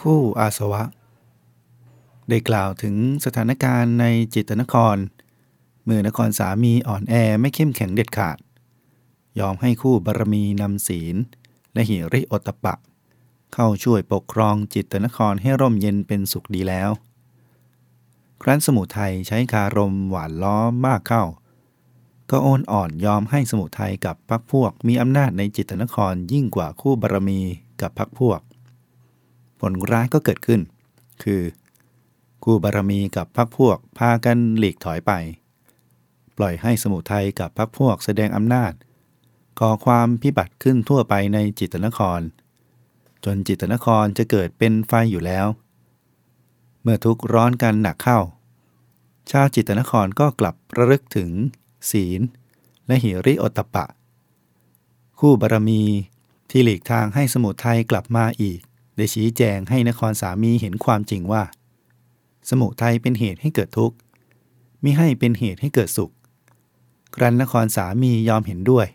คู่อาสวะ ได้กล่าวถึงสถานการณ์ในจิตนคร เมื่อนครสามีอ่อนแอไม่เข้มแข็งเด็ดขาด ยอมให้คู่บารมีนำศีล และหิริโอตปะ เข้าช่วยปกครองจิตตนครให้ร่มเย็นเป็นสุขดีแล้ว ครั้นสมุทัยใช้คารมหวานล้อมมากเข้า ก็โอนอ่อนยอมให้สมุทัยกับพักพวกมีอำนาจในจิตนครยิ่งกว่าคู่บารมีกับพักพวก ผลร้ายก็เกิดขึ้น คือ คู่บารมีกับพักพวกพากันหลีกถอยไป ปล่อยให้สมุทัยกับพักพวกแสดงอำนาจ ก่อความพิบัติขึ้นทั่วไปในจิตนคร จนจิตนครจะเกิดเป็นไฟอยู่แล้ว เมื่อทุกร้อนกันหนักเข้า ชาวจิตนครก็กลับระลึกถึง ศีล และหิริโอตปะ คู่บารมีที่หลีกทางให้สมุทัยกลับมาอีก ได้ชี้แจงให้นครสามีเห็นความจริงว่า สมุทัยเป็นเหตุให้เกิดทุกข์มิให้เป็นเหตุให้เกิดสุข ครั้นนครสามียอมเห็นด้วย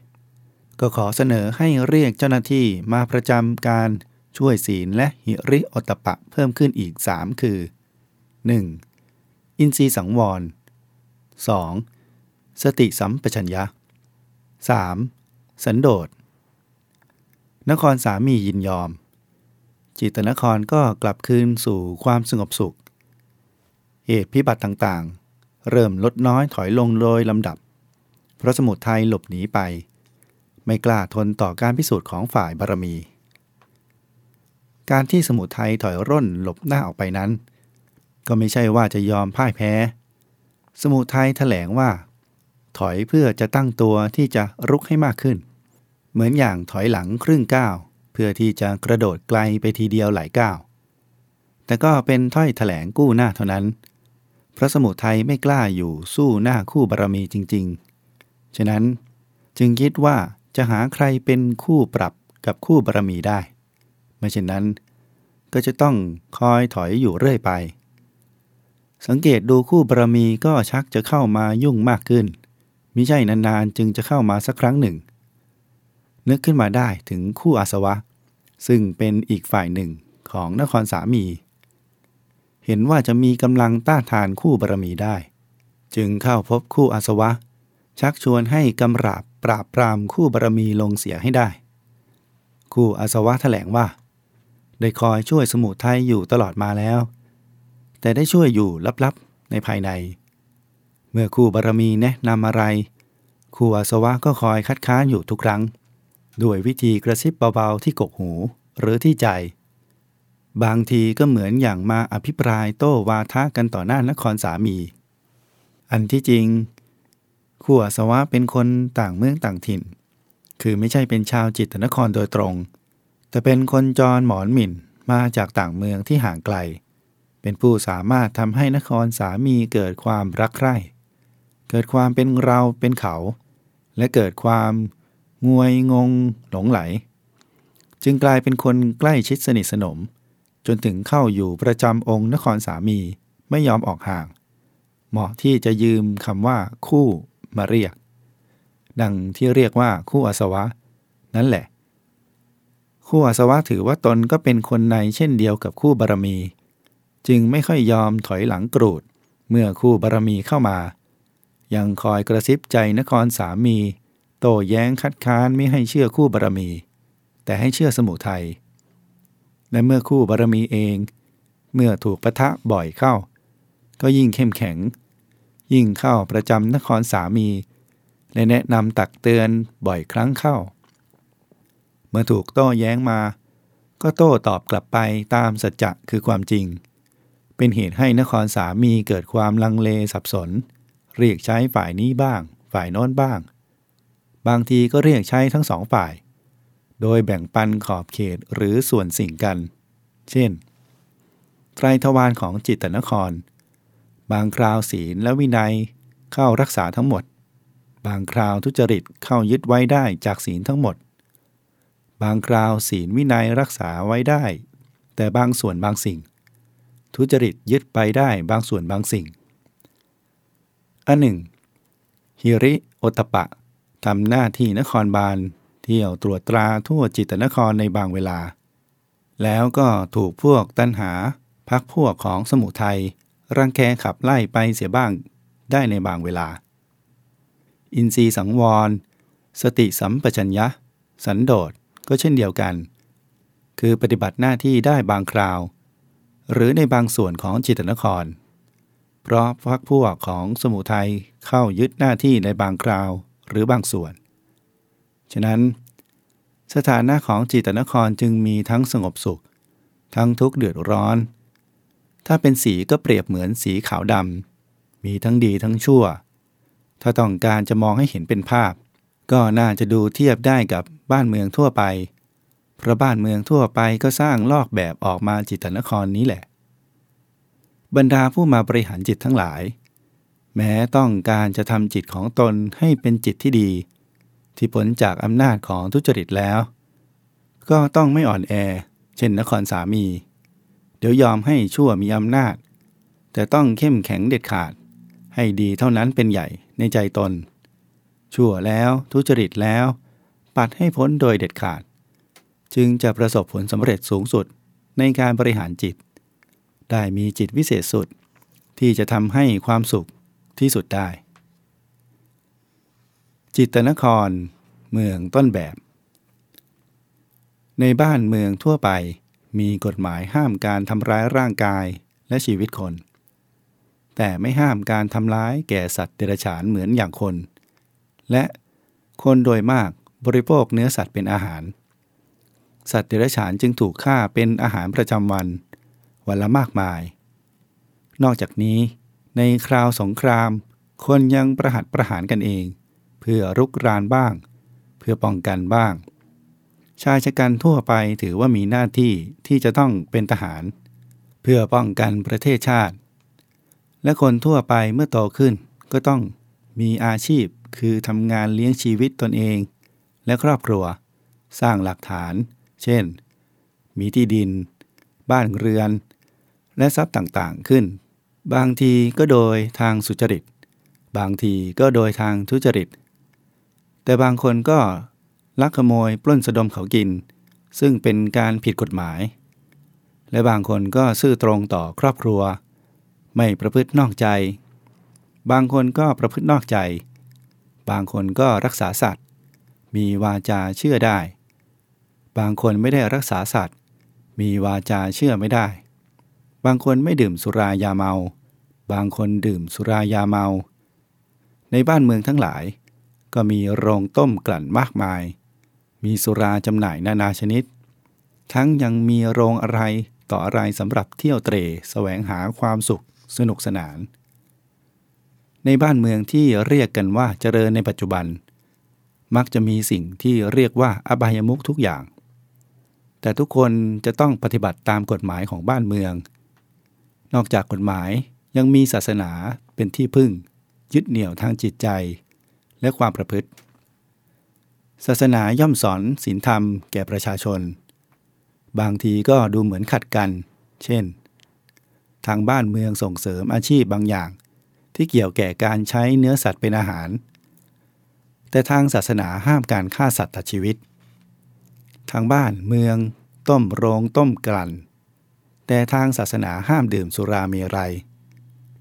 ก็ขอเสนอให้เรียกเจ้าหน้าที่มาประจำการช่วยศีลและหิริโอตปะเพิ่มขึ้นอีก 3 คือ 1. อินทรีย์สังวร 2. สติสัมปชัญญะ 3. สันโดษ นครสามียินยอม จิตนครก็กลับคืนสู่ความสงบสุข เหตุพิบัติต่างๆ เริ่มลดน้อยถอยลงโดยลำดับ เพราะสมุทัยหลบหนีไป ไม่กล้าทนต่อการพิสูจน์ของฝ่ายบารมี การที่สมุทัยถอยร่นหลบหน้าออกไปนั้น ก็ไม่ใช่ว่าจะยอมพ่ายแพ้ สมุทัยแถลงว่า ถอยเพื่อจะตั้งตัวที่จะรุกให้มากขึ้น เหมือนอย่างถอยหลังครึ่งก้าวเพื่อที่จะกระโดดไกลไปทีเดียวหลายก้าวแต่ก็เป็นถ้อยถแถลงกู้หน้าเท่านั้น พระสมุทัยไม่กล้าอยู่สู้หน้าคู่บารมีจริง ๆ ฉะนั้นจึงคิดว่า จะหาใครเป็นคู่ปรับกับคู่บารมีได้ ไม่เช่นนั้น ก็จะต้องคอยถอยอยู่เรื่อยไป สังเกตดูคู่บารมีก็ชักจะเข้ามายุ่งมากขึ้นมิใช่นานๆ จึงจะเข้ามาสักครั้งหนึ่ง นึกขึ้นมาได้ถึงคู่อาสวะ ซึ่งเป็นอีกฝ่ายหนึ่งของนครสามี เห็นว่าจะมีกำลังต้านทานคู่บารมีได้ จึงเข้าพบคู่อาสวะ ชักชวนให้กำราบ ปราบปรามคู่บารมีลงเสียให้ได้ คู่อาสวะแถลงว่า ได้คอยช่วยสมุทัยอยู่ตลอดมาแล้ว แต่ได้ช่วยอยู่ลับๆในภายใน เมื่อคู่บารมีแนะนำอะไร คู่อาสวะก็คอยคัดค้านอยู่ทุกครั้ง ด้วยวิธีกระซิบเบาๆที่กกหูหรือที่ใจ บางทีก็เหมือนอย่างมาอภิปรายโต้วาทะกันต่อหน้านครสามี อันที่จริง ขั้วสวะเป็นคนต่างเมืองต่างถิ่น คือไม่ใช่เป็นชาวจิตนครโดยตรง แต่เป็นคนจรหมอนหมิ่นมาจากต่างเมืองที่ห่างไกล เป็นผู้สามารถทำให้นครสามีเกิดความรักใคร่เกิดความเป็นเราเป็นเขา และเกิดความงวยงงหลงไหล จึงกลายเป็นคนใกล้ชิดสนิทสนม จนถึงเข้าอยู่ประจำองค์นครสามีไม่ยอมออกห่าง เหมาะที่จะยืมคำว่าคู่ มาเรียก ดังที่เรียกว่าคู่อาสวะ นั่นแหละ คู่อาสวะถือว่าตนก็เป็นคนในเช่นเดียวกับคู่บารมี จึงไม่ค่อยยอมถอยหลังกรูด เมื่อคู่บารมีเข้ามา ยังคอยกระซิบใจนครสามี โต้แย้งคัดค้านไม่ให้เชื่อคู่บารมี แต่ให้เชื่อสมุทัยและเมื่อคู่บารมีเอง เมื่อถูกปะทะบ่อยเข้า ก็ยิ่งเข้มแข็ง ยิ่งเข้าประจำนครสามีและแนะนำตักเตือนบ่อยครั้งเข้า เมื่อถูกโต้แย้งมา ก็โต้ตอบกลับไปตามสัจจะคือความจริง เป็นเหตุให้นครสามีเกิดความลังเลสับสน เรียกใช้ฝ่ายนี้บ้าง ฝ่ายโน้นบ้าง บางทีก็เรียกใช้ทั้งสองฝ่าย โดยแบ่งปันขอบเขตหรือส่วนสิ่งกัน เช่นไตรทวารของจิตตนคร บางคราวศีลและวินัยเข้ารักษาทั้งหมด บางคราวทุจริตเข้ายึดไว้ได้จากศีลทั้งหมด บางคราวศีลวินัยรักษาไว้ได้ แต่บางส่วนบางสิ่ง ทุจริตยึดไปได้บางส่วนบางสิ่ง อันหนึ่งฮิริโอตปะทำหน้าที่นครบาลเที่ยวตรวจตราทั่วจิตนครในบางเวลา แล้วก็ถูกพวกตันหาพักพวกของสมุทัย รังแกขับไล่ไปเสียบ้างได้ในบางเวลา อินทรีย์สังวร สติสัมปชัญญะ สันโดษก็เช่นเดียวกัน คือปฏิบัติหน้าที่ได้บางคราว หรือในบางส่วนของจิตนคร เพราะพักพวกของสมุทัยเข้ายึดหน้าที่ในบางคราวหรือบางส่วน ฉะนั้น สถานะของจิตนครจึงมีทั้งสงบสุข ทั้งทุกข์เดือดร้อน ถ้าเป็นสีก็เปรียบเหมือนสีขาวดำมีทั้งดีทั้งชั่ว ถ้าต้องการจะมองให้เห็นเป็นภาพ ก็น่าจะดูเทียบได้กับบ้านเมืองทั่วไปเพราะบ้านเมืองทั่วไปก็สร้างลอกแบบออกมาจิตนครนี้แหละ บรรดาผู้มาบริหารจิตทั้งหลาย แม้ต้องการจะทำจิตของตนให้เป็นจิตที่ดี ที่ผลจากอำนาจของทุจริตแล้ว ก็ต้องไม่อ่อนแอ เช่นนครสามี เดี๋ยวยอมให้ชั่วมีอำนาจ แต่ต้องเข้มแข็งเด็ดขาด ให้ดีเท่านั้นเป็นใหญ่ในใจตน ชั่วแล้วทุจริตแล้ว ปัดให้พ้นโดยเด็ดขาด จึงจะประสบผลสำเร็จสูงสุดในการบริหารจิต ได้มีจิตวิเศษสุด ที่จะทำให้ความสุขที่สุดได้ จิตนคร เมืองต้นแบบ ในบ้านเมืองทั่วไป มีกฎหมายห้ามการทำร้ายร่างกายและชีวิตคน แต่ไม่ห้ามการทำร้ายแก่สัตว์เดรัจฉานเหมือนอย่างคน และคนโดยมากบริโภคเนื้อสัตว์เป็นอาหาร สัตว์เดรัจฉานจึงถูกฆ่าเป็นอาหารประจำวัน วันละมากมาย นอกจากนี้ ในคราวสงคราม คนยังประหัดประหารกันเอง เพื่อรุกรานบ้าง เพื่อป้องกันบ้าง ชายชะกันทั่วไปถือว่ามีหน้าที่ที่จะต้องเป็นทหาร เพื่อป้องกันประเทศชาติ และคนทั่วไปเมื่อโตขึ้นก็ต้องมีอาชีพคือทำงานเลี้ยงชีวิตตนเอง และครอบครัว สร้างหลักฐาน เช่น มีที่ดิน บ้านเรือน และทรัพย์ต่างๆขึ้น บางทีก็โดยทางสุจริต บางทีก็โดยทางทุจริต แต่บางคนก็ ลักขโมยปล้นสะดมเขากิน ซึ่งเป็นการผิดกฎหมาย และบางคนก็ซื่อตรงต่อครอบครัว ไม่ประพฤตินอกใจ บางคนก็ประพฤตินอกใจ บางคนก็รักษาสัตว์ มีวาจาเชื่อได้ บางคนไม่ได้รักษาสัตว์ มีวาจาเชื่อไม่ได้ บางคนไม่ดื่มสุรายาเมา บางคนดื่มสุรายาเมา ในบ้านเมืองทั้งหลายก็มีโรงต้มกลั่นมากมาย มีสุราจำหน่ายนานาชนิด ทั้งยังมีโรงอะไรต่ออะไรสำหรับเที่ยวเตรแสวงหาความสุขสนุกสนาน ในบ้านเมืองที่เรียกกันว่าเจริญในปัจจุบัน มักจะมีสิ่งที่เรียกว่าอบายมุขทุกอย่าง แต่ทุกคนจะต้องปฏิบัติตามกฎหมายของบ้านเมือง นอกจากกฎหมายยังมีศาสนาเป็นที่พึ่ง ยึดเหนี่ยวทางจิตใจ และความประพฤติ ศาสนาย่อมสอนศีลธรรมแก่ประชาชน บางทีก็ดูเหมือนขัดกัน เช่น ทางบ้านเมืองส่งเสริมอาชีพบางอย่าง ที่เกี่ยวแก่การใช้เนื้อสัตว์เป็นอาหาร แต่ทางศาสนาห้ามการฆ่าสัตว์ตัดชีวิต ทางบ้านเมือง ต้มโรงต้มกลั่น แต่ทางศาสนาห้ามดื่มสุราเมรัย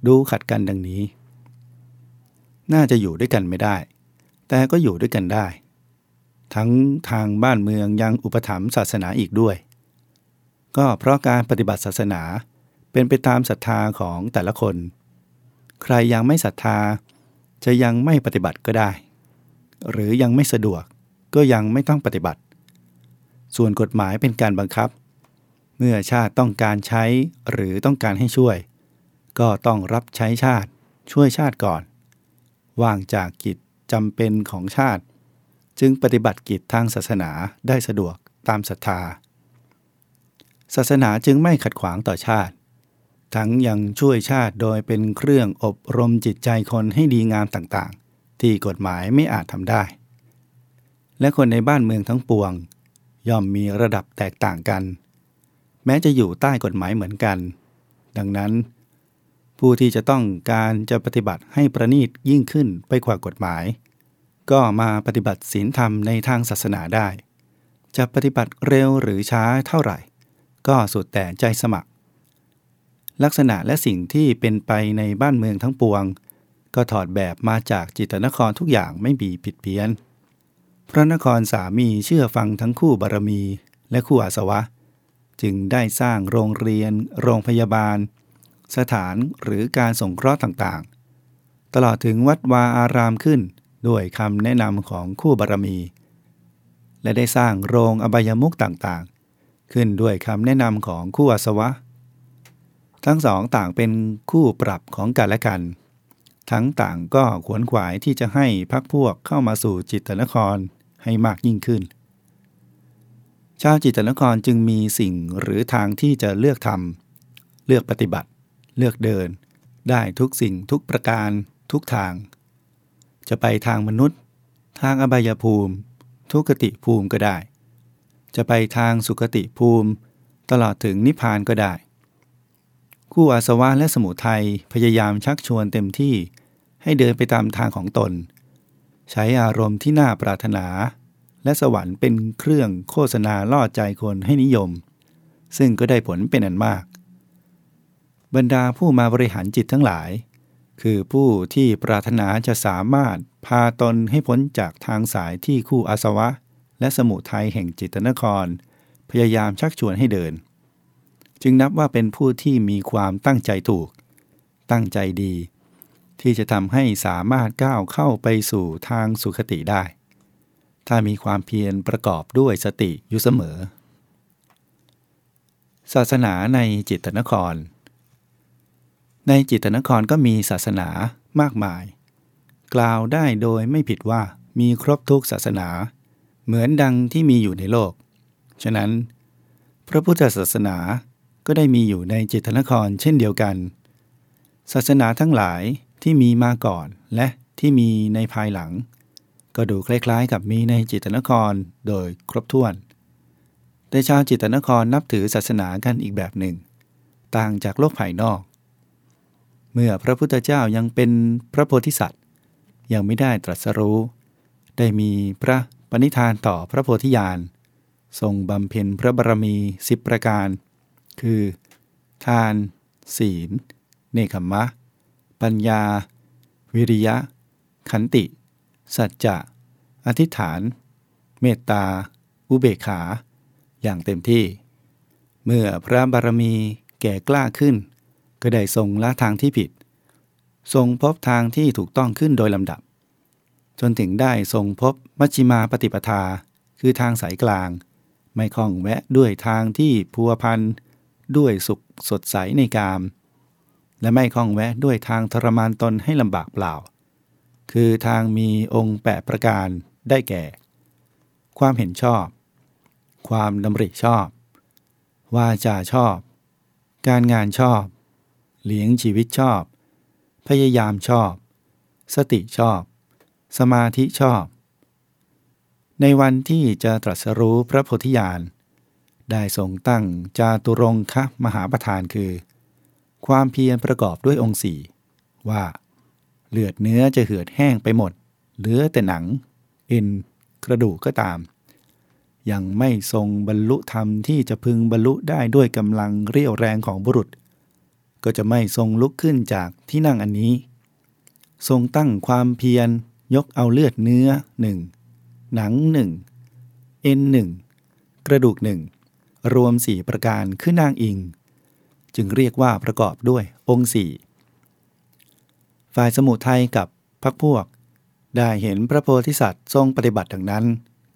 ดูขัดกันดังนี้ น่าจะอยู่ด้วยกันไม่ได้ แต่ก็อยู่ด้วยกันได้ ทั้งทางบ้านเมืองยังอุปถัมภ์ศาสนาอีกด้วย ก็เพราะการปฏิบัติศาสนาเป็นไปตามศรัทธาของแต่ละคน ใครยังไม่ศรัทธา จะยังไม่ปฏิบัติก็ได้ หรือยังไม่สะดวกก็ยังไม่ต้องปฏิบัติ ส่วนกฎหมายเป็นการบังคับ เมื่อชาติต้องการใช้หรือต้องการให้ช่วย ก็ต้องรับใช้ชาติช่วยชาติก่อน ว่างจากกิจจำเป็นของชาติ จึงปฏิบัติกิจทางศาสนาได้สะดวกตามศรัทธา ศาสนาจึงไม่ขัดขวางต่อชาติ ทั้งยังช่วยชาติโดยเป็นเครื่องอบรมจิตใจคนให้ดีงามต่างๆ ที่กฎหมายไม่อาจทำได้ และคนในบ้านเมืองทั้งปวง ย่อมมีระดับแตกต่างกัน แม้จะอยู่ใต้กฎหมายเหมือนกัน ดังนั้น ผู้ที่จะต้องการจะปฏิบัติให้ประณีตยิ่งขึ้นไปกว่ากฎหมาย ก็มาปฏิบัติศีลธรรมในทางศาสนาได้ จะปฏิบัติเร็วหรือช้าเท่าไหร่ ก็สุดแต่ใจสมัคร ลักษณะและสิ่งที่เป็นไปในบ้านเมืองทั้งปวง ก็ถอดแบบมาจากจิตนครทุกอย่างไม่มีผิดเพี้ยน พระนครสามีเชื่อฟังทั้งคู่บารมีและคู่อาสวะ จึงได้สร้างโรงเรียน โรงพยาบาล สถานหรือการสงเคราะห์ต่างๆ ตลอดถึงวัดวาอารามขึ้น ด้วยคำแนะนำของคู่บารมี และได้สร้างโรงอบายมุกต่างๆ ขึ้นด้วยคำแนะนำของคู่อาสวะ ทั้งสองต่างเป็นคู่ปรับของกันและกัน ทั้งต่างก็ขวนขวายที่จะให้พักพวกเข้ามาสู่จิตนครให้มากยิ่งขึ้น ชาวจิตนครจึงมีสิ่งหรือทางที่จะเลือกทำเลือกปฏิบัติ เลือกเดิน ได้ทุกสิ่งทุกประการทุกทาง จะไปทางมนุษย์ ทางอบายภูมิ ทุกติภูมิก็ได้ จะไปทางสุคติภูมิ ตลอดถึงนิพพานก็ได้ คู่อาสวะและสมุทัยพยายามชักชวนเต็มที่ให้เดินไปตามทางของตน ใช้อารมณ์ที่น่าปรารถนา และสวรรค์เป็นเครื่องโฆษณาล่อใจคนให้นิยม ซึ่งก็ได้ผลเป็นอันมาก บรรดาผู้มาบริหารจิตทั้งหลาย คือผู้ที่ปรารถนาจะสามารถพาตนให้พ้นจากทางสายที่คู่อาสวะ และสมุทัยแห่งจิตนคร พยายามชักชวนให้เดิน จึงนับว่าเป็นผู้ที่มีความตั้งใจถูก ตั้งใจดี ที่จะทำให้สามารถก้าวเข้าไปสู่ทางสุขติได้ ถ้ามีความเพียรประกอบด้วยสติอยู่เสมอ ศาสนาในจิตนคร ในจิตนครก็มีศาสนามากมาย กล่าวได้โดยไม่ผิดว่ามีครบทุกศาสนา เหมือนดังที่มีอยู่ในโลก ฉะนั้น พระพุทธศาสนาก็ได้มีอยู่ในจิตนครเช่นเดียวกัน ศาสนาทั้งหลายที่มีมาก่อนและที่มีในภายหลัง ก็ดูคล้ายๆ กับมีในจิตนครโดยครบถ้วน แต่ชาวจิตนครนับถือศาสนากันอีกแบบหนึ่ง ต่างจากโลกภายนอก เมื่อพระพุทธเจ้ายังเป็นพระโพธิสัตว์ ยังไม่ได้ตรัสรู้ ได้มีพระปณิธานต่อพระโพธิญาณ ทรงบำเพ็ญพระบารมีสิบประการ คือ ทาน ศีล เนคขมมะปัญญา วิริยะ ขันติ สัจจะ อธิษฐาน เมตตา อุเบกขา อย่างเต็มที่ เมื่อพระบารมีแก่กล้าขึ้น ก็ได้ทรงละทางที่ผิด ทรงพบทางที่ถูกต้องขึ้นโดยลำดับ จนถึงได้ทรงพบมัชฌิมาปฏิปทา คือทางสายกลาง ไม่คล้องแวะด้วยทางที่พัวพันด้วยสุขสดใสในกาม และไม่คล้องแวะด้วยทางทรมานตนให้ลำบากเปล่า คือทางมีองค์แปดประการได้แก่ ความเห็นชอบ ความดำริชอบ วาจาชอบ การงานชอบ เลี้ยงชีวิตชอบ พยายามชอบ สติชอบ สมาธิชอบ ในวันที่จะตรัสรู้พระโพธิญาณ ได้ทรงตั้งจาตุรงคะมหาประธานคือ ความเพียรประกอบด้วยองค์สี่ว่า เลือดเนื้อจะเหือดแห้งไปหมด เหลือแต่หนัง เอ็น กระดูกก็ตาม ยังไม่ทรงบรรลุธรรมที่จะพึงบรรลุได้ด้วยกำลังเรี่ยวแรงของบุรุษ ก็จะไม่ทรงลุกขึ้นจากที่นั่งอันนี้ ทรงตั้งความเพียรยกเอาเลือดเนื้อหนึ่งหนังหนึ่งเอ็นหนึ่งกระดูกหนึ่งรวมสี่ประการขึ้นนางอิง จึงเรียกว่าประกอบด้วยองค์สี่ฝ่ายสมุทัยกับพักพวก ได้เห็นพระโพธิสัตว์ทรงปฏิบัติดังนั้น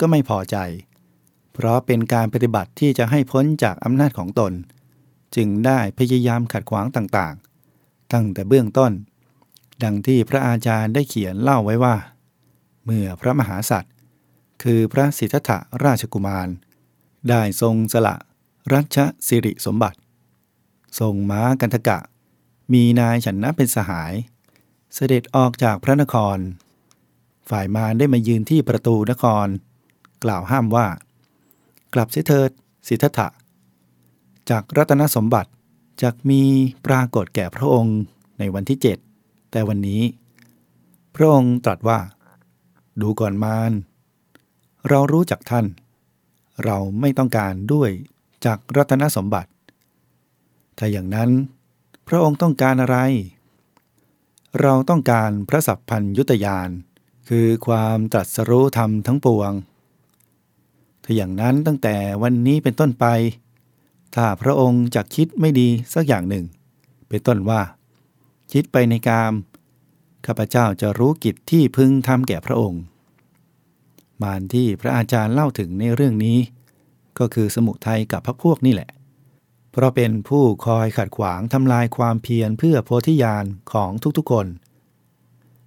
ก็ไม่พอใจ เพราะเป็นการปฏิบัติที่จะให้พ้นจากอำนาจของตน จึงได้พยายามขัดขวางต่างๆ ตั้งแต่เบื้องต้น ดังที่พระอาจารย์ได้เขียนเล่าไว้ว่า เมื่อพระมหาสัตว์ คือพระสิทธัตถราชกุมาร ได้ทรงสละรัชสิริสมบัติ ทรงม้ากันทกะ มีนายฉันนะเป็นสหาย เสด็จออกจากพระนคร ฝ่ายมารได้มายืนที่ประตูนคร กล่าวห้ามว่า กลับเสียเถิดสิทธัตถะ จากรัตนสมบัติจะมีปรากฏแก่พระองค์ในวันที่เจ็ดแต่วันนี้ พระองค์ตรัสว่า ดูก่อนมารเรารู้จักท่าน เราไม่ต้องการด้วยจากรัตนสมบัติ ถ้าอย่างนั้น พระองค์ต้องการอะไร เราต้องการพระสัพพัญยุตยาน คือความตรัสรู้ธรรมทั้งปวง ถ้าอย่างนั้นตั้งแต่วันนี้เป็นต้นไป ถ้าพระองค์จะคิดไม่ดีสักอย่างหนึ่ง เป็นต้นว่า คิดไปในกาม ข้าพเจ้าจะรู้กิจที่พึงทำแก่พระองค์ มารที่พระอาจารย์เล่าถึงในเรื่องนี้ ก็คือสมุทัยกับพระพวกนี่แหละ เพราะเป็นผู้คอยขัดขวางทำลายความเพียรเพื่อโพธิญาณของทุกๆคน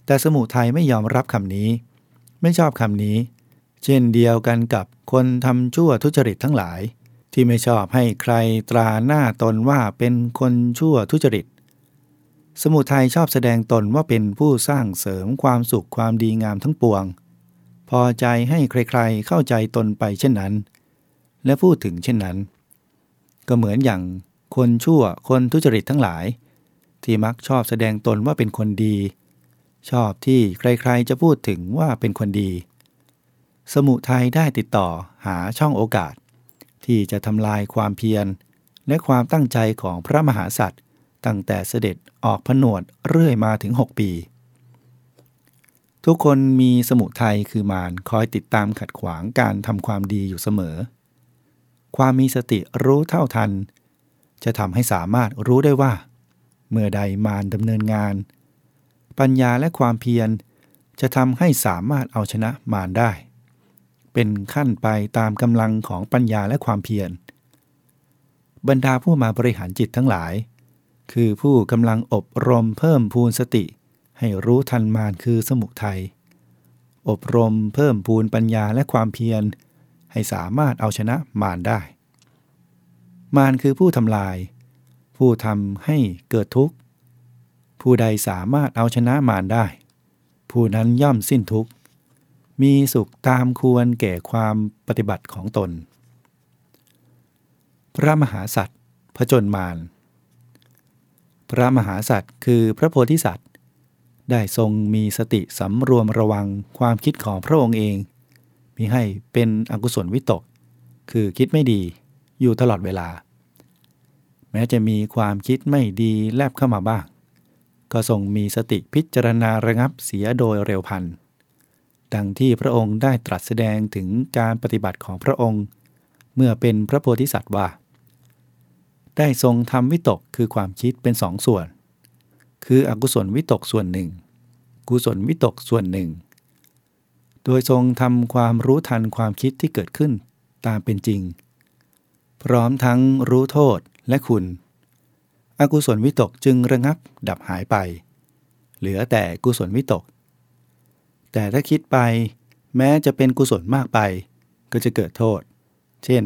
แต่สมุทัยไม่ยอมรับคำนี้ ไม่ชอบคำนี้ เช่นเดียวกันกับคนทำชั่วทุจริตทั้งหลาย ที่ไม่ชอบให้ใครตราหน้าตนว่าเป็นคนชั่วทุจริต สมุทัยชอบแสดงตนว่าเป็นผู้สร้างเสริมความสุขความดีงามทั้งปวง พอใจให้ใครๆเข้าใจตนไปเช่นนั้น และพูดถึงเช่นนั้น ก็เหมือนอย่างคนชั่วคนทุจริตทั้งหลาย ที่มักชอบแสดงตนว่าเป็นคนดี ชอบที่ใครๆจะพูดถึงว่าเป็นคนดี สมุทัยได้ติดต่อหาช่องโอกาส ที่จะทำลายความเพียร และความตั้งใจของพระมหาสัตว์ตั้งแต่เสด็จออกผนวดเรื่อยมาถึง 6 ปี ทุกคนมีสมุทัยคือมารคอยติดตามขัดขวางการทำความดีอยู่เสมอ ความมีสติรู้เท่าทัน จะทำให้สามารถรู้ได้ว่า เมื่อใดมารดำเนินงาน ปัญญาและความเพียรจะทำให้สามารถเอาชนะมารได้ เป็นขั้นไปตามกำลังของปัญญาและความเพียร บรรดาผู้มาบริหารจิตทั้งหลาย คือผู้กำลังอบรมเพิ่มพูนสติ ให้รู้ทันมารคือสมุทัยอบรมเพิ่มพูนปัญญาและความเพียร ให้สามารถเอาชนะมารได้ มารคือผู้ทำลาย ผู้ทำให้เกิดทุกข์ ผู้ใดสามารถเอาชนะมารได้ ผู้นั้นย่อมสิ้นทุกข์ มีสุขตามควรแก่ความปฏิบัติของตน พระมหาสัตว์พระจนมารพระมหาสัตว์คือพระโพธิสัตว์ ได้ทรงมีสติสำรวมระวังความคิดของพระองค์เองมีให้เป็นอกุศลวิตก คือคิดไม่ดีอยู่ตลอดเวลา แม้จะมีความคิดไม่ดีแลบเข้ามาบ้าง ก็ทรงมีสติพิจารณาระงับเสียโดยเร็วพัน ดังที่พระองค์ได้ตรัสแสดงถึงการปฏิบัติของพระองค์ เมื่อเป็นพระโพธิสัตว์ว่า ได้ทรงทำวิตกคือความคิดเป็นสองส่วน คืออกุศลวิตกส่วนหนึ่ง กุศลวิตกส่วนหนึ่ง โดยทรงทำความรู้ทันความคิดที่เกิดขึ้นตามเป็นจริง พร้อมทั้งรู้โทษและคุณ อกุศลวิตกจึงระงับดับหายไป เหลือแต่กุศลวิตก แต่ถ้าคิดไป แม้จะเป็นกุศลมากไป ก็จะเกิดโทษ เช่น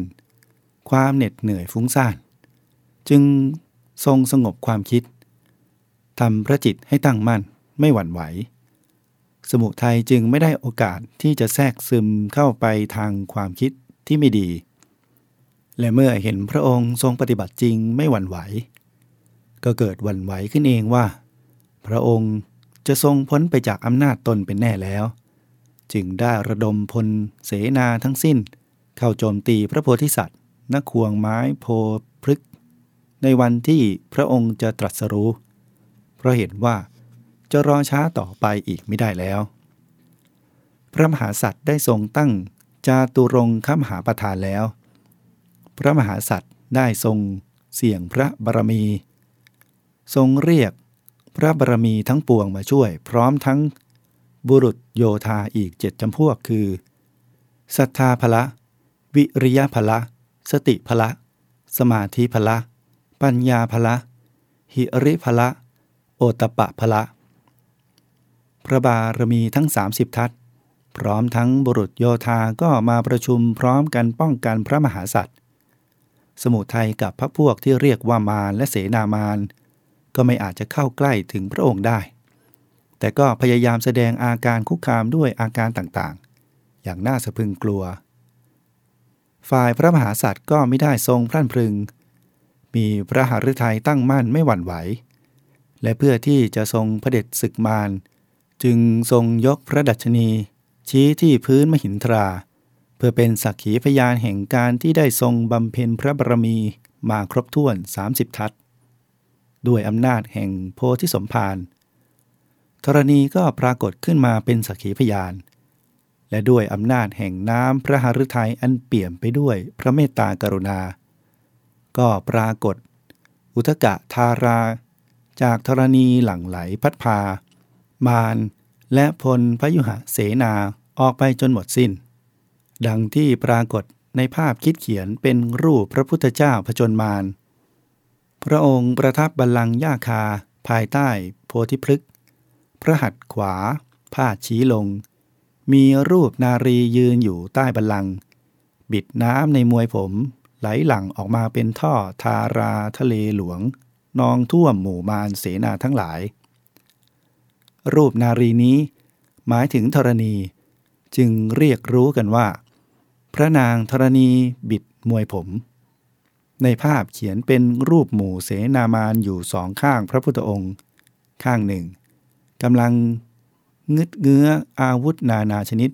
ความเหน็ดเหนื่อยฟุ้งซ่าน จึงทรงสงบความคิดทำพระจิตให้ตั้งมั่นไม่หวั่นไหว สมุทัยจึงไม่ได้โอกาสที่จะแทรกซึมเข้าไปทางความคิดที่ไม่ดี และเมื่อเห็นพระองค์ทรงปฏิบัติจริงไม่หวั่นไหว ก็เกิดหวั่นไหวขึ้นเองว่า พระองค์ จะทรงพ้นไปจากอำนาจตนเป็นแน่แล้ว จึงได้ระดมพลเสนาทั้งสิ้น เข้าโจมตีพระโพธิสัตว์นักควงไม้โพพฤกในวันที่พระองค์จะตรัสรู้ เพราะเห็นว่าจะรอช้าต่อไปอีกไม่ได้แล้ว พระมหาสัตว์ได้ทรงตั้งจาตุรงคมหาประธานแล้ว พระมหาสัตว์ได้ทรงเสี่ยงพระบารมี ทรงเรียก พระบารมีทั้งปวงมาช่วย พร้อมทั้งบุรุษโยธาอีกเจ็ดจำพวกคือศรัทธาพละ วิริยะพละ สติพละ สมาธิพละ ปัญญาพละ หิริพละ โอตปะพละ พระบารมีทั้ง 30 ทัศพร้อมทั้งบุรุษโยธาก็มาประชุมพร้อมกันป้องกันพระมหาสัตว์ สมุทัยกับพระพวกที่เรียกว่ามารและเสนามาร ก็ไม่อาจจะเข้าใกล้ถึงพระองค์ได้ แต่ก็พยายามแสดงอาการคุกคามด้วยอาการต่างๆ อย่างน่าสะพึงกลัว ฝ่ายพระมหาสัตว์ก็ไม่ได้ทรงพรั่นพรึง มีพระหฤทัยตั้งมั่นไม่หวั่นไหว และเพื่อที่จะทรงพระเด็จศึกมารจึงทรงยกพระดัชนี ชี้ที่พื้นมหินทรา เพื่อเป็นสักขีพยานแห่งการที่ได้ทรงบำเพ็ญพระบารมีมาครบถ้วน 30 ทัศ ด้วยอำนาจแห่งโพธิสมภารธรณีก็ปรากฏขึ้นมาเป็นสักขีพยาน และด้วยอำนาจแห่งน้ำพระหฤทัยอันเปี่ยมไปด้วยพระเมตตากรุณา ก็ปรากฏ อุทกะทารา จากธรณีหลั่งไหลพัดพา มารและพลพยุหะเสนาออกไปจนหมดสิน้น ดังที่ปรากฏในภาพคิดเขียนเป็นรูปพระพุทธเจ้าผจญมาร พระองค์ประทับบัลลังก์ย่าคาภายใต้โพธิพฤกษ์พระหัตถ์ขวาพาดชี้ลง มีรูปนารียืนอยู่ใต้บัลลังก์บิดน้ำในมวยผม ไหลหลั่งออกมาเป็นท่อทาราทะเลหลวง นองท่วมหมู่มารเสนาทั้งหลาย รูปนารีนี้ หมายถึงธรณี จึงเรียกรู้กันว่า พระนางธรณีบิดมวยผม ในภาพเขียนเป็นรูปหมู่เสนามานอยู่สองข้างพระพุทธองค์ ข้างหนึ่งกำลังงึดเงื้ออาวุธนานาชนิด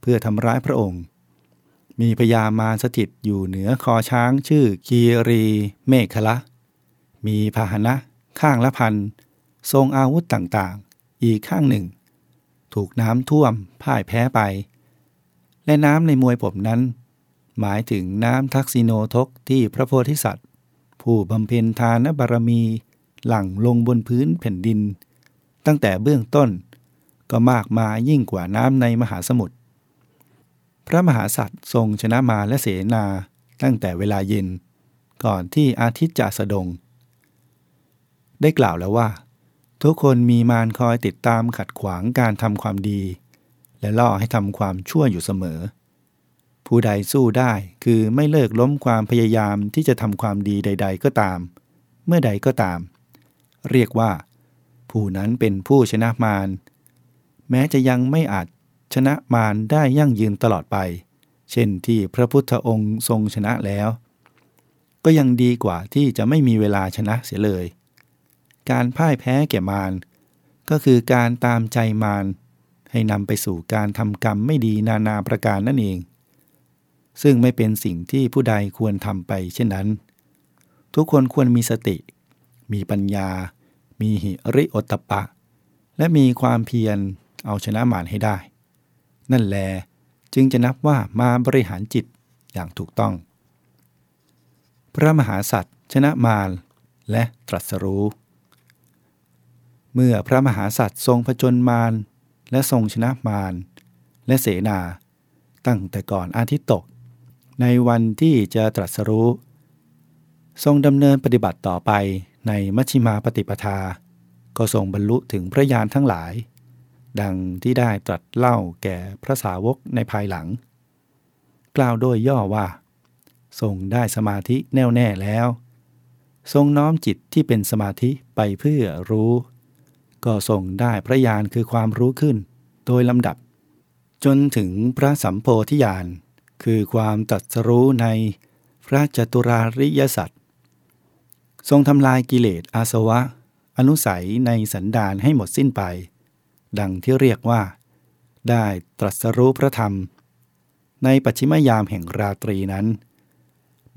เพื่อทำร้ายพระองค์ มีพญามาสถิตอยู่เหนือคอช้างชื่อคีรีเมฆละ มีพาหนะ ข้างละพัน ทรงอาวุธต่างๆ อีกข้างหนึ่ง ถูกน้ำท่วมพ่ายแพ้ไป และน้ำในมวยผมนั้น หมายถึงน้ำทักษิโนทกที่พระโพธิสัตว์ ผู้บำเพ็ญทานบารมี หลั่งลงบนพื้นแผ่นดิน ตั้งแต่เบื้องต้น ก็มากมายิ่งกว่าน้ำในมหาสมุทรพระมหาสัตว์ทรงชนะมาและเสนาตั้งแต่เวลาเย็น ก่อนที่อาทิตย์จะสะดง ได้กล่าวแล้วว่า ทุกคนมีมารคอยติดตามขัดขวางการทำความดี และล่อให้ทำความชั่วอยู่เสมอ ผู้ใดสู้ได้คือไม่เลิกล้มความพยายามที่จะทำความดีใด ๆ ก็ตาม เมื่อใดก็ตาม เรียกว่า ผู้นั้นเป็นผู้ชนะมาร แม้จะยังไม่อาจชนะมารได้ยั่งยืนตลอดไป เช่นที่พระพุทธองค์ทรงชนะแล้ว ก็ยังดีกว่าที่จะไม่มีเวลาชนะเสียเลย การพ่ายแพ้แก่มารก็คือการตามใจมารให้นำไปสู่การทำกรรมไม่ดีนานาประการนั่นเอง ซึ่งไม่เป็นสิ่งที่ผู้ใดควรทำไปเช่นนั้น ทุกคนควรมีสติ มีปัญญา มีหิริโอตปะ และมีความเพียรเอาชนะมารให้ได้ นั่นแลจึงจะนับว่ามาบริหารจิตอย่างถูกต้อง พระมหาสัตว์ชนะมารและตรัสรู้ เมื่อพระมหาสัตว์ทรงผจญมารและทรงชนะมารและเสนา ตั้งแต่ก่อนอาทิตย์ตก ในวันที่จะตรัสรู้ ทรงดำเนินปฏิบัติต่อไปในมัชฌิมาปฏิปทา ก็ทรงบรรลุถึงพระญาณทั้งหลาย ดังที่ได้ตรัสเล่าแก่พระสาวกในภายหลัง กล่าวโดยย่อว่า ทรงได้สมาธิแน่วแน่แล้ว ทรงน้อมจิตที่เป็นสมาธิไปเพื่อรู้ ก็ทรงได้พระญาณคือความรู้ขึ้น โดยลำดับ จนถึงพระสัมโพธิญาณ คือความตัดสรู้ในพระจตุราริยสัตทรงทำลายกิเลสอาสวะ อนุสัยในสันดานให้หมดสิ้นไป ดังที่เรียกว่า ได้ตรัสรู้พระธรรม ในปัจฉิมยามแห่งราตรีนั้น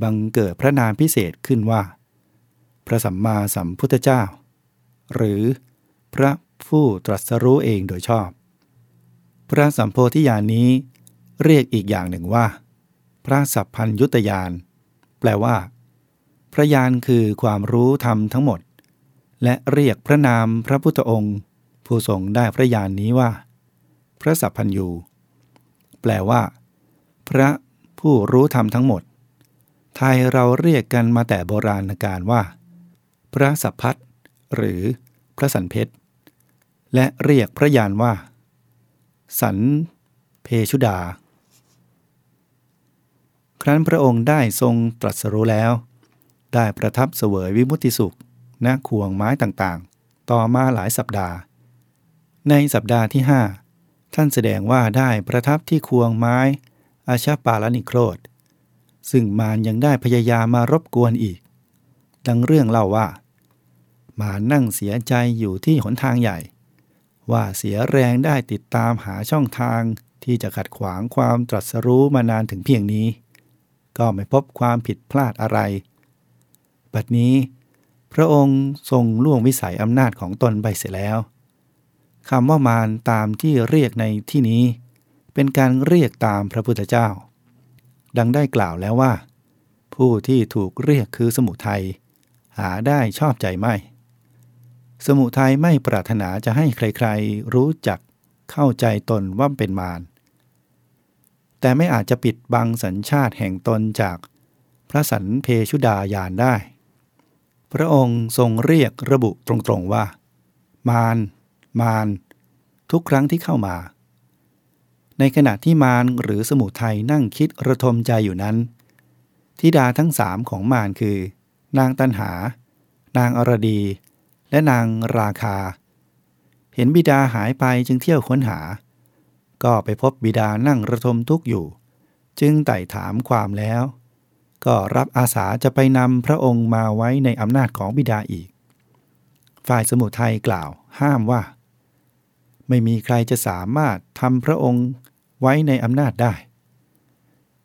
บังเกิดพระนามพิเศษขึ้นว่า พระสัมมาสัมพุทธเจ้า หรือพระผู้ตรัสรู้เองโดยชอบ พระสัมโพธิญาณนี้ เรียกอีกอย่างหนึ่งว่า พระสัพพัญยุตยานแปลว่า พระยานคือความรู้ธรรมทั้งหมด และเรียกพระนามพระพุทธองค์ ผู้ทรงได้พระยานนี้ว่า พระสัพพัญยูแปลว่า พระผู้รู้ธรรมทั้งหมด ไทยเราเรียกกันมาแต่โบราณกาลว่า พระสัพพัทหรือพระสันเพชรและเรียกพระยานว่า สันเพชุดา ครั้นพระองค์ได้ทรงตรัสรู้แล้ว ได้ประทับเสวยวิมุติสุขณควงไม้ต่างๆ ต่อมาหลายสัปดาห์ ในสัปดาห์ที่ 5 ท่านแสดงว่าได้ประทับที่ควงไม้อาชาปาลนิโครธ ซึ่งมารยังได้พยายามมารบกวนอีก ดังเรื่องเล่าว่า มานั่งเสียใจอยู่ที่หนทางใหญ่ ว่าเสียแรงได้ติดตามหาช่องทางที่จะขัดขวางความตรัสรู้มานานถึงเพียงนี้ ก็ไม่พบความผิดพลาดอะไร บัดนี้ พระองค์ทรงล่วงวิสัยอำนาจของตนไปเสียแล้วคำว่ามารตามที่เรียกในที่นี้ เป็นการเรียกตามพระพุทธเจ้า ดังได้กล่าวแล้วว่า ผู้ที่ถูกเรียกคือสมุทัยหาได้ชอบใจไม่ สมุทัยไม่ปรารถนาจะให้ใครๆ รู้จักเข้าใจตนว่าเป็นมาร แต่ไม่อาจจะปิดบังสัญชาติแห่งตนจากพระสันเพชุดายานได้ พระองค์ทรงเรียกระบุตรงๆว่า มาร มาร ทุกครั้งที่เข้ามา ในขณะที่มารหรือสมุทัยนั่งคิดระทมใจอยู่นั้นทิดาทั้งสามของมารคือ นางตันหา นางอรดี และนางราคา เห็นบิดาหายไปจึงเที่ยวค้นหา ก็ไปพบบิดานั่งระทมทุกข์อยู่ จึงไต่ถามความแล้ว ก็รับอาสาจะไปนำพระองค์มาไว้ในอำนาจของบิดาอีก ฝ่ายสมุทัยกล่าวห้ามว่า ไม่มีใครจะสามารถทำพระองค์ไว้ในอำนาจได้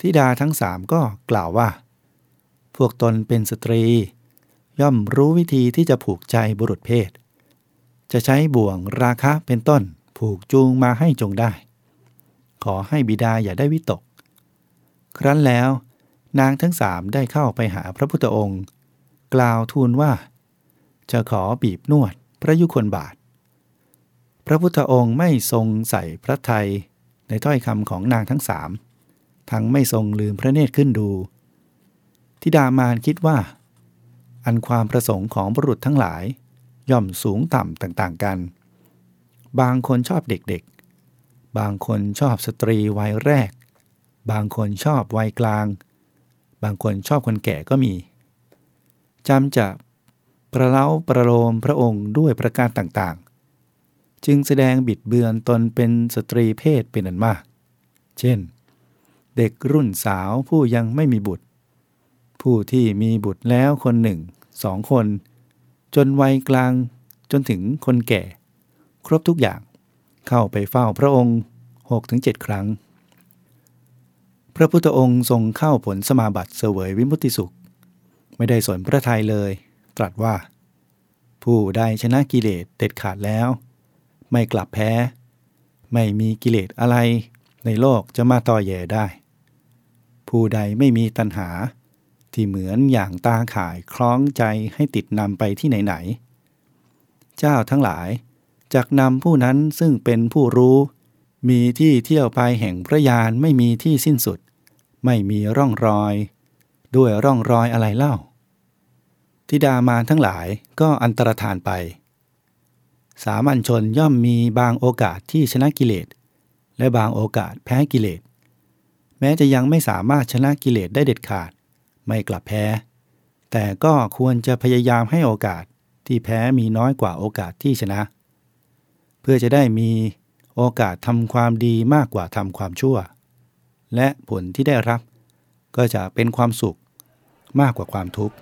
ทิดาทั้งสามก็กล่าวว่า พวกตนเป็นสตรี ย่อมรู้วิธีที่จะผูกใจบุรุษเพศ จะใช้บ่วงราคะเป็นต้นผูกจูงมาให้จงได้ ขอให้บิดาอย่าได้วิตก ครั้นแล้ว นางทั้งสามได้เข้าไปหาพระพุทธองค์ กล่าวทูลว่า จะขอบีบนวดพระยุคนบาท พระพุทธองค์ไม่ทรงใส่พระไทยในถ้อยคำของนางทั้งสามทั้งไม่ทรงลืมพระเนตรขึ้นดูทิดามานคิดว่า อันความประสงค์ของบุรุษทั้งหลาย ย่อมสูงต่ำต่างๆกัน บางคนชอบเด็กๆ บางคนชอบสตรีวัยแรก บางคนชอบวัยกลาง บางคนชอบคนแก่ก็มีจำจะประเล้าประโลมพระองค์ด้วยประการต่างๆ จึงแสดงบิดเบือนตนเป็นสตรีเพศเป็นอันมาก เช่น เด็กรุ่นสาวผู้ยังไม่มีบุตร ผู้ที่มีบุตรแล้วคนหนึ่งสองคน จนวัยกลางจนถึงคนแก่ ครบทุกอย่าง เข้าไปเฝ้าพระองค์ 6-7 ครั้ง พระพุทธองค์ทรงเข้าผลสมาบัติเสวยวิมุติสุข ไม่ได้สนพระทัยเลย ตรัสว่า ผู้ใดชนะกิเลสเด็ดขาดแล้ว ไม่กลับแพ้ ไม่มีกิเลสอะไร ในโลกจะมาต่อแย่ได้ ผู้ใดไม่มีตัณหา ที่เหมือนอย่างตาข่ายคล้องใจให้ติดนำไปที่ไหนๆเจ้าทั้งหลาย จากนำผู้นั้นซึ่งเป็นผู้รู้ มีที่เที่ยวไปแห่งพระยานไม่มีที่สิ้นสุด ไม่มีร่องรอย ด้วยร่องรอยอะไรเล่า ทิดามานทั้งหลายก็อันตรธานไป สามัญชนย่อมมีบางโอกาสที่ชนะกิเลส และบางโอกาสแพ้กิเลส แม้จะยังไม่สามารถชนะกิเลสได้เด็ดขาด ไม่กลับแพ้ แต่ก็ควรจะพยายามให้โอกาสที่แพ้มีน้อยกว่าโอกาสที่ชนะ เพื่อจะได้มีโอกาสทำความดีมากกว่าทำความชั่ว และผลที่ได้รับก็จะเป็นความสุขมากกว่าความทุกข์